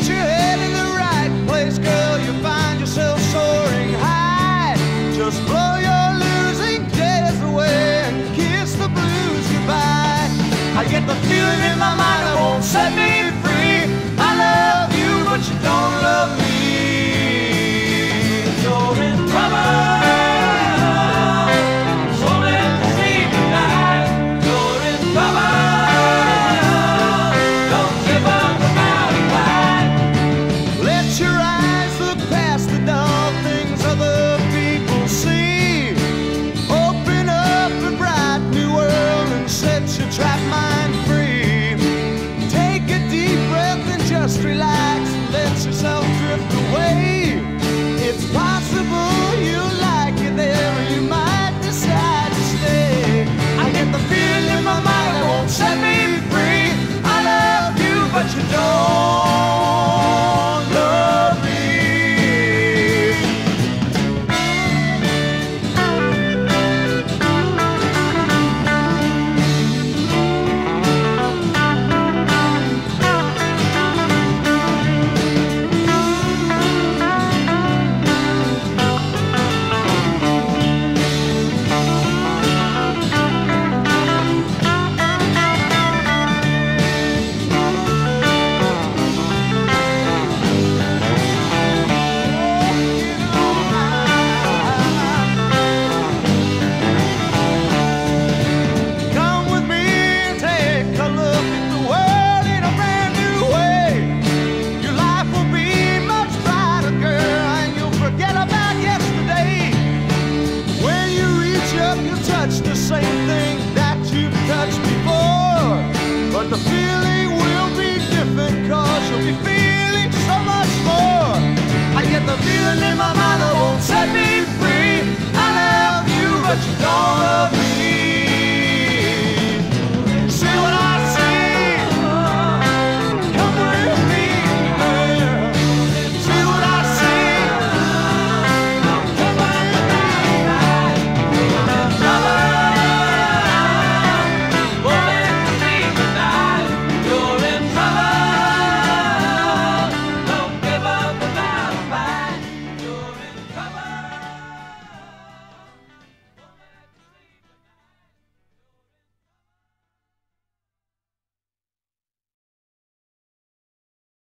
put your head in the right place, girl, you'll find yourself soaring high. Just blow your losing days away and kiss the blues goodbye. I get the feeling in my mind it won't set me free.